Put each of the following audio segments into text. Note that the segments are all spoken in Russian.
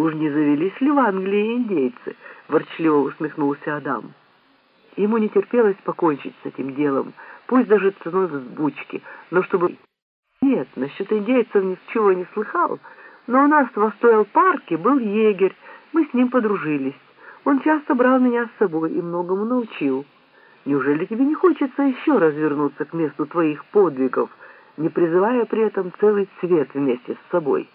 «Уж не завелись ли в Англии индейцы?» — ворчливо усмехнулся Адам. Ему не терпелось покончить с этим делом, пусть даже ценой взбучки, но чтобы... Нет, насчет индейцев ничего не слыхал, но у нас в Востойл-парке был егерь, мы с ним подружились. Он часто брал меня с собой и многому научил. Неужели тебе не хочется еще развернуться к месту твоих подвигов, не призывая при этом целый свет вместе с собой?»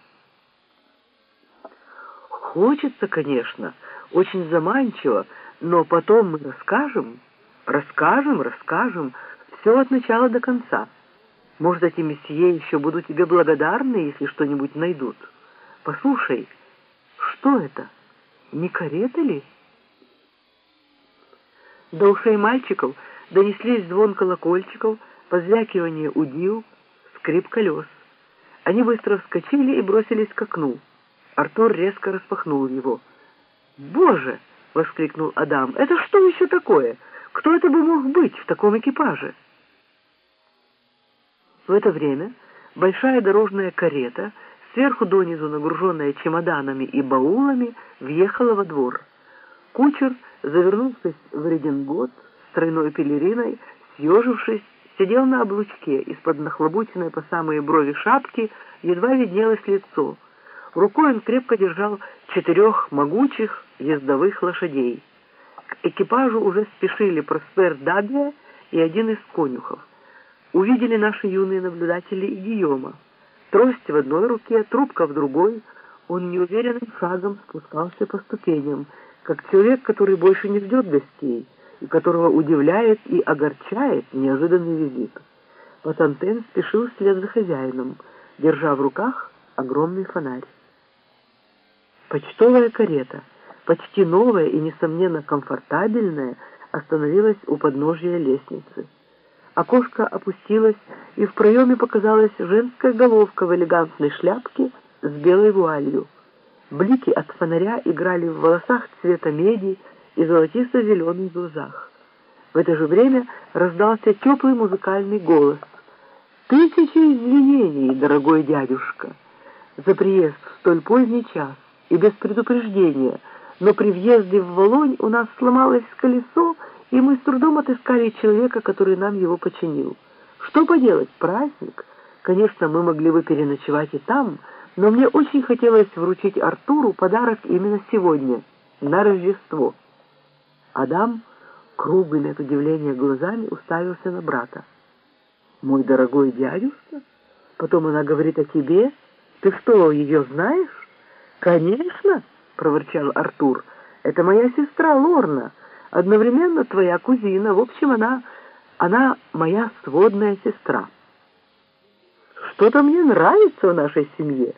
Хочется, конечно, очень заманчиво, но потом мы расскажем, расскажем, расскажем, все от начала до конца. Может, эти месье еще будут тебе благодарны, если что-нибудь найдут. Послушай, что это? Не карета ли? До ушей мальчиков донеслись звон колокольчиков, позвякивание удил, скрип колес. Они быстро вскочили и бросились к окну. Артур резко распахнул его. «Боже!» — воскликнул Адам. «Это что еще такое? Кто это бы мог быть в таком экипаже?» В это время большая дорожная карета, сверху донизу нагруженная чемоданами и баулами, въехала во двор. Кучер, завернувшись в редингот с тройной пелериной, съежившись, сидел на облучке, из-под нахлобученной по самые брови шапки едва виднелось лицо — Рукой он крепко держал четырех могучих ездовых лошадей. К экипажу уже спешили Проспер Дадвия и один из конюхов. Увидели наши юные наблюдатели и Гийома. Трость в одной руке, трубка в другой. Он неуверенным шагом спускался по ступеням, как человек, который больше не ждет гостей, и которого удивляет и огорчает неожиданный визит. Патантен спешил вслед за хозяином, держа в руках огромный фонарь. Почтовая карета, почти новая и, несомненно, комфортабельная, остановилась у подножия лестницы. Окошко опустилось, и в проеме показалась женская головка в элегантной шляпке с белой вуалью. Блики от фонаря играли в волосах цвета меди и золотисто-зеленых глазах. В это же время раздался теплый музыкальный голос. «Тысячи извинений, дорогой дядюшка, за приезд в столь поздний час и без предупреждения, но при въезде в Волонь у нас сломалось колесо, и мы с трудом отыскали человека, который нам его починил. Что поделать, праздник. Конечно, мы могли бы переночевать и там, но мне очень хотелось вручить Артуру подарок именно сегодня, на Рождество. Адам, круглыми от удивления глазами, уставился на брата. «Мой дорогой дядюшка? Потом она говорит о тебе? Ты что, ее знаешь?» «Конечно!» — проворчал Артур. «Это моя сестра Лорна, одновременно твоя кузина. В общем, она... она моя сводная сестра». «Что-то мне нравится в нашей семье.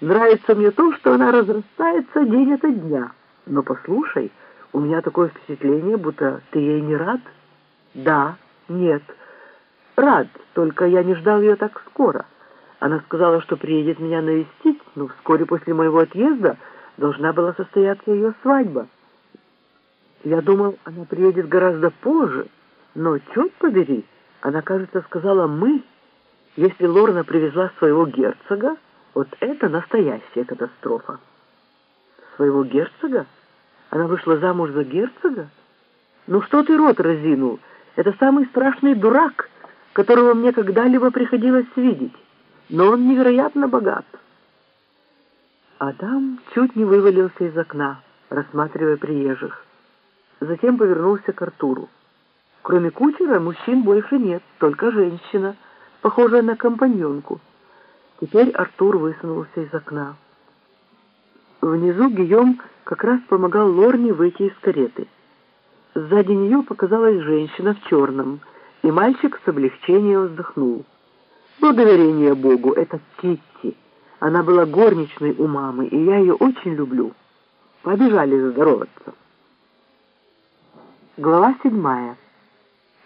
Нравится мне то, что она разрастается день ото дня. Но послушай, у меня такое впечатление, будто ты ей не рад?» «Да, нет, рад, только я не ждал ее так скоро». Она сказала, что приедет меня навестить, но вскоре после моего отъезда должна была состояться ее свадьба. Я думал, она приедет гораздо позже, но, черт побери, она, кажется, сказала «мы». Если Лорна привезла своего герцога, вот это настоящая катастрофа. Своего герцога? Она вышла замуж за герцога? Ну что ты рот разинул? Это самый страшный дурак, которого мне когда-либо приходилось видеть но он невероятно богат. Адам чуть не вывалился из окна, рассматривая приезжих. Затем повернулся к Артуру. Кроме кучера мужчин больше нет, только женщина, похожая на компаньонку. Теперь Артур высунулся из окна. Внизу Гийом как раз помогал Лорне выйти из кареты. Сзади нее показалась женщина в черном, и мальчик с облегчением вздохнул. Но доверение Богу — это Китти. Она была горничной у мамы, и я ее очень люблю. Побежали здороваться. Глава седьмая.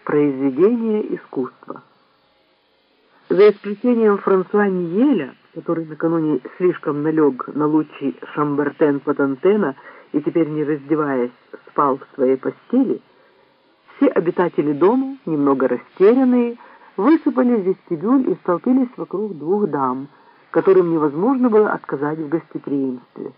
Произведение искусства. За исключением Франсуа Ниеля, который накануне слишком налег на лучи Шамбертен-Патантена и теперь, не раздеваясь, спал в своей постели, все обитатели дома, немного растерянные, высыпали в вестибюль и столпились вокруг двух дам, которым невозможно было отказать в гостеприимстве.